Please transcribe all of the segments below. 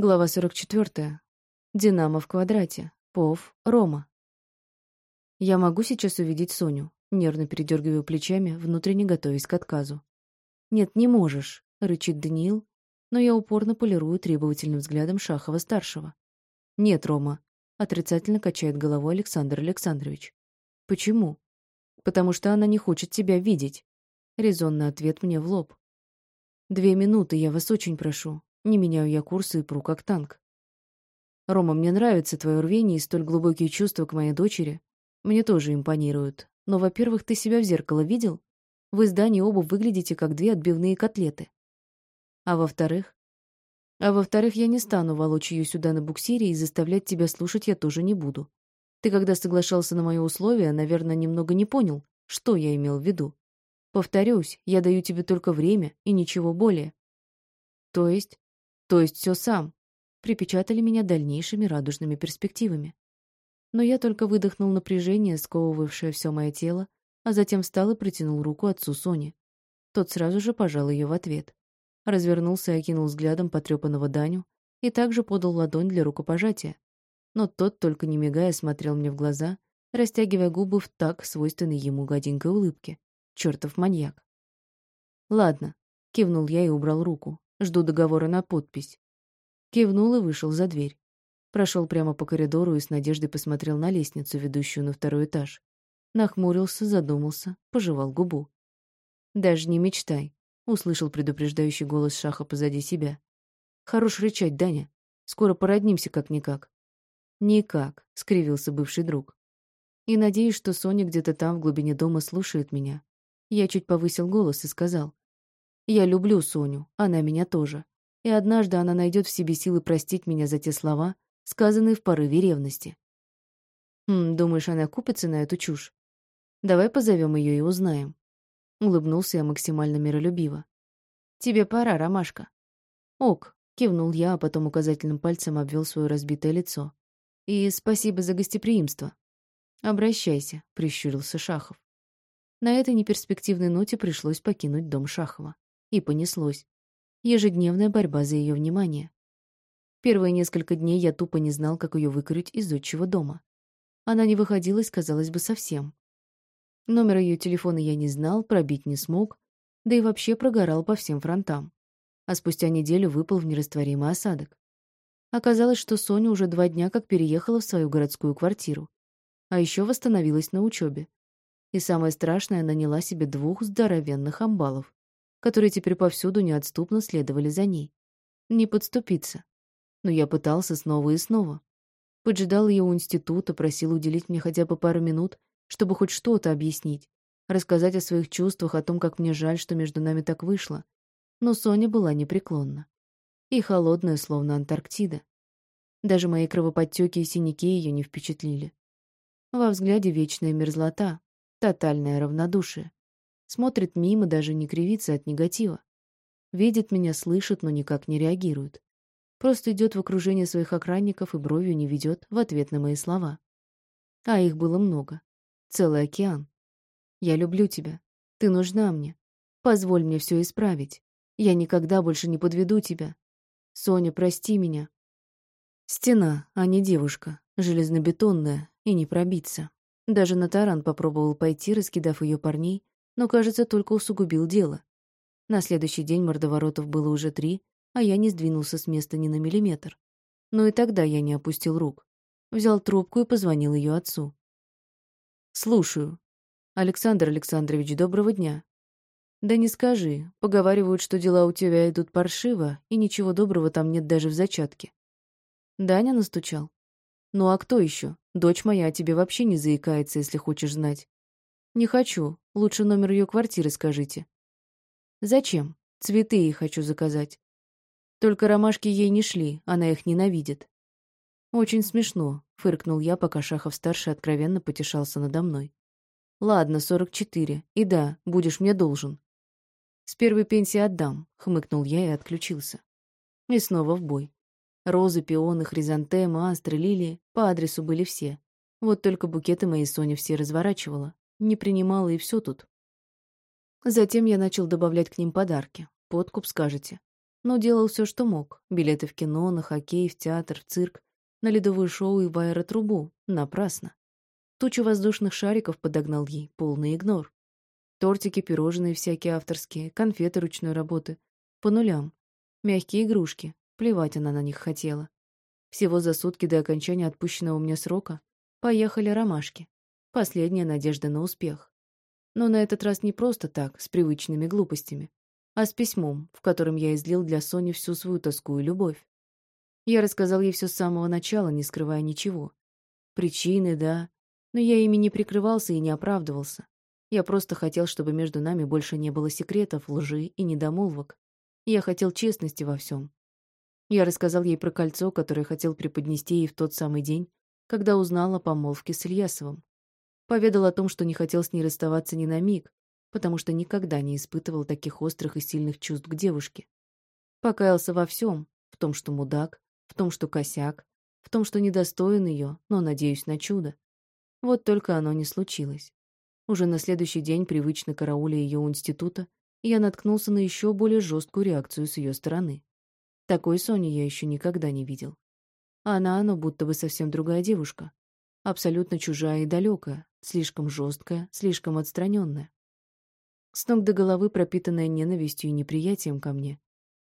Глава 44. Динамо в квадрате. Пов. Рома. Я могу сейчас увидеть Соню, нервно передергиваю плечами, внутренне готовясь к отказу. Нет, не можешь, рычит Даниил, но я упорно полирую требовательным взглядом Шахова-старшего. Нет, Рома, отрицательно качает головой Александр Александрович. Почему? Потому что она не хочет тебя видеть. Резонный ответ мне в лоб. Две минуты, я вас очень прошу. Не меняю я курсы и пру как танк. Рома, мне нравится твое рвение и столь глубокие чувства к моей дочери. Мне тоже импонируют. Но, во-первых, ты себя в зеркало видел? В издании оба выглядите как две отбивные котлеты. А во-вторых? А во-вторых, я не стану волочь ее сюда на буксире и заставлять тебя слушать я тоже не буду. Ты, когда соглашался на мои условия, наверное, немного не понял, что я имел в виду. Повторюсь, я даю тебе только время и ничего более. То есть то есть все сам. Припечатали меня дальнейшими радужными перспективами. Но я только выдохнул напряжение, сковывавшее все мое тело, а затем встал и протянул руку отцу Сони. Тот сразу же пожал ее в ответ. Развернулся и окинул взглядом потрепанного Даню и также подал ладонь для рукопожатия. Но тот, только не мигая, смотрел мне в глаза, растягивая губы в так свойственной ему гаденькой улыбке. Чертов маньяк. «Ладно», — кивнул я и убрал руку. Жду договора на подпись. Кивнул и вышел за дверь. Прошел прямо по коридору и с надеждой посмотрел на лестницу, ведущую на второй этаж. Нахмурился, задумался, пожевал губу. «Даже не мечтай», — услышал предупреждающий голос Шаха позади себя. «Хорош рычать, Даня. Скоро породнимся как-никак». «Никак», — скривился бывший друг. «И надеюсь, что Соня где-то там, в глубине дома, слушает меня». Я чуть повысил голос и сказал. Я люблю Соню, она меня тоже. И однажды она найдет в себе силы простить меня за те слова, сказанные в порыве ревности. Хм, думаешь, она купится на эту чушь? Давай позовем ее и узнаем. Улыбнулся я максимально миролюбиво. Тебе пора, ромашка. Ок, кивнул я, а потом указательным пальцем обвел свое разбитое лицо. И спасибо за гостеприимство. Обращайся, прищурился Шахов. На этой неперспективной ноте пришлось покинуть дом Шахова. И понеслось. Ежедневная борьба за ее внимание. Первые несколько дней я тупо не знал, как ее выкурить из отчего дома. Она не выходилась, казалось бы, совсем. Номер ее телефона я не знал, пробить не смог, да и вообще прогорал по всем фронтам. А спустя неделю выпал в нерастворимый осадок. Оказалось, что Соня уже два дня как переехала в свою городскую квартиру. А еще восстановилась на учебе. И самое страшное, наняла себе двух здоровенных амбалов которые теперь повсюду неотступно следовали за ней. Не подступиться. Но я пытался снова и снова. Поджидал ее у института, просил уделить мне хотя бы пару минут, чтобы хоть что-то объяснить, рассказать о своих чувствах, о том, как мне жаль, что между нами так вышло. Но Соня была непреклонна. И холодная, словно Антарктида. Даже мои кровоподтеки и синяки ее не впечатлили. Во взгляде вечная мерзлота, тотальное равнодушие. Смотрит мимо, даже не кривится от негатива. Видит меня, слышит, но никак не реагирует. Просто идет в окружении своих охранников и бровью не ведет в ответ на мои слова. А их было много. Целый океан. Я люблю тебя. Ты нужна мне. Позволь мне все исправить. Я никогда больше не подведу тебя. Соня, прости меня. Стена, а не девушка. Железнобетонная. И не пробиться. Даже на таран попробовал пойти, раскидав ее парней, но, кажется, только усугубил дело. На следующий день мордоворотов было уже три, а я не сдвинулся с места ни на миллиметр. Но и тогда я не опустил рук. Взял трубку и позвонил ее отцу. «Слушаю. Александр Александрович, доброго дня. Да не скажи. Поговаривают, что дела у тебя идут паршиво, и ничего доброго там нет даже в зачатке. Даня настучал. Ну а кто еще? Дочь моя о тебе вообще не заикается, если хочешь знать. Не хочу. Лучше номер ее квартиры скажите. Зачем? Цветы ей хочу заказать. Только ромашки ей не шли, она их ненавидит. Очень смешно, фыркнул я, пока Шахов-старший откровенно потешался надо мной. Ладно, сорок четыре. И да, будешь мне должен. С первой пенсии отдам, хмыкнул я и отключился. И снова в бой. Розы, пионы, хризантемы, астры, лилии по адресу были все. Вот только букеты моей Сони все разворачивала. Не принимала, и все тут. Затем я начал добавлять к ним подарки. Подкуп, скажете. но делал все, что мог. Билеты в кино, на хоккей, в театр, в цирк, на ледовое шоу и в аэротрубу. Напрасно. Тучу воздушных шариков подогнал ей, полный игнор. Тортики, пирожные всякие авторские, конфеты ручной работы. По нулям. Мягкие игрушки. Плевать она на них хотела. Всего за сутки до окончания отпущенного мне срока поехали ромашки. Последняя надежда на успех. Но на этот раз не просто так, с привычными глупостями, а с письмом, в котором я излил для Сони всю свою тоску и любовь. Я рассказал ей все с самого начала, не скрывая ничего. Причины, да, но я ими не прикрывался и не оправдывался. Я просто хотел, чтобы между нами больше не было секретов, лжи и недомолвок. Я хотел честности во всем. Я рассказал ей про кольцо, которое хотел преподнести ей в тот самый день, когда узнал о помолвке с Ильясовым. Поведал о том, что не хотел с ней расставаться ни на миг, потому что никогда не испытывал таких острых и сильных чувств к девушке. Покаялся во всем, в том, что мудак, в том, что косяк, в том, что недостоин ее, но надеюсь на чудо. Вот только оно не случилось. Уже на следующий день, привычно карауля ее института, я наткнулся на еще более жесткую реакцию с ее стороны. Такой Сони я еще никогда не видел. Она, оно будто бы совсем другая девушка. Абсолютно чужая и далекая, слишком жесткая, слишком отстраненная. С ног до головы пропитанная ненавистью и неприятием ко мне.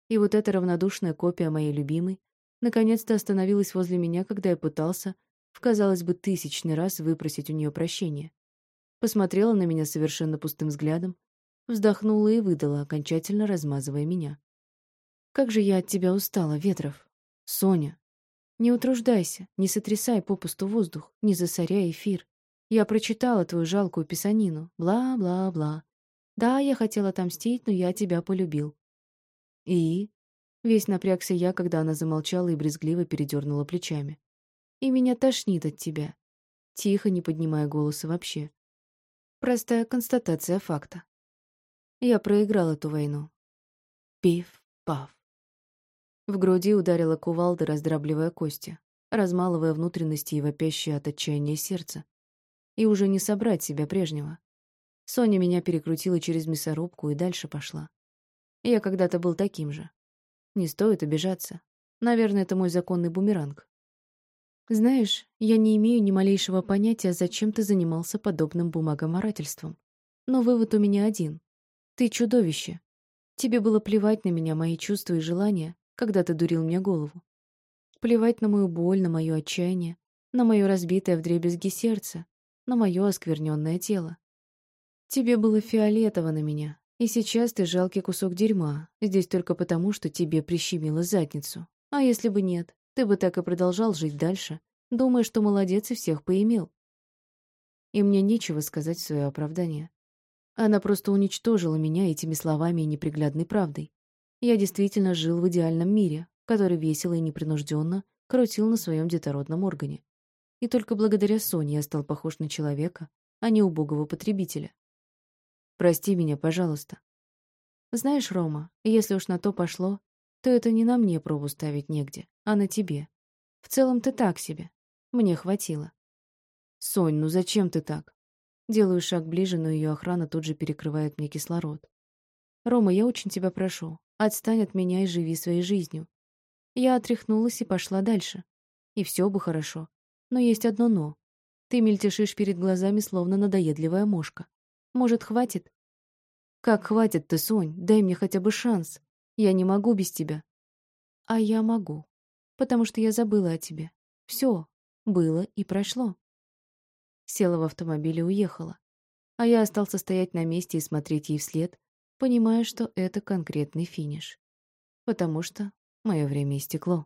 И вот эта равнодушная копия моей любимой наконец-то остановилась возле меня, когда я пытался, в, казалось бы, тысячный раз выпросить у нее прощения. Посмотрела на меня совершенно пустым взглядом, вздохнула и выдала, окончательно размазывая меня. Как же я от тебя устала, Ветров. Соня. Не утруждайся, не сотрясай попусту воздух, не засоряй эфир. Я прочитала твою жалкую писанину. Бла-бла-бла. Да, я хотел отомстить, но я тебя полюбил. И? Весь напрягся я, когда она замолчала и брезгливо передернула плечами. И меня тошнит от тебя. Тихо, не поднимая голоса вообще. Простая констатация факта. Я проиграл эту войну. Пиф-паф. В груди ударила кувалда, раздравливая кости, размалывая внутренности и вопящее от отчаяния сердце. И уже не собрать себя прежнего. Соня меня перекрутила через мясорубку и дальше пошла. Я когда-то был таким же. Не стоит обижаться. Наверное, это мой законный бумеранг. Знаешь, я не имею ни малейшего понятия, зачем ты занимался подобным бумагоморательством. Но вывод у меня один. Ты чудовище. Тебе было плевать на меня, мои чувства и желания, когда ты дурил мне голову. Плевать на мою боль, на мое отчаяние, на мое разбитое вдребезги сердце, на мое оскверненное тело. Тебе было фиолетово на меня, и сейчас ты жалкий кусок дерьма, здесь только потому, что тебе прищемило задницу. А если бы нет, ты бы так и продолжал жить дальше, думая, что молодец и всех поимел. И мне нечего сказать в свое оправдание. Она просто уничтожила меня этими словами и неприглядной правдой. Я действительно жил в идеальном мире, который весело и непринужденно крутил на своем детородном органе. И только благодаря Соне я стал похож на человека, а не убогого потребителя. Прости меня, пожалуйста. Знаешь, Рома, если уж на то пошло, то это не на мне пробу ставить негде, а на тебе. В целом ты так себе. Мне хватило. Сонь, ну зачем ты так? Делаю шаг ближе, но ее охрана тут же перекрывает мне кислород. Рома, я очень тебя прошу, Отстань от меня и живи своей жизнью. Я отряхнулась и пошла дальше. И все бы хорошо. Но есть одно «но». Ты мельтешишь перед глазами, словно надоедливая мошка. Может, хватит? Как хватит ты, Сонь? Дай мне хотя бы шанс. Я не могу без тебя. А я могу. Потому что я забыла о тебе. Все. Было и прошло. Села в автомобиль и уехала. А я остался стоять на месте и смотреть ей вслед, понимая, что это конкретный финиш. Потому что мое время истекло.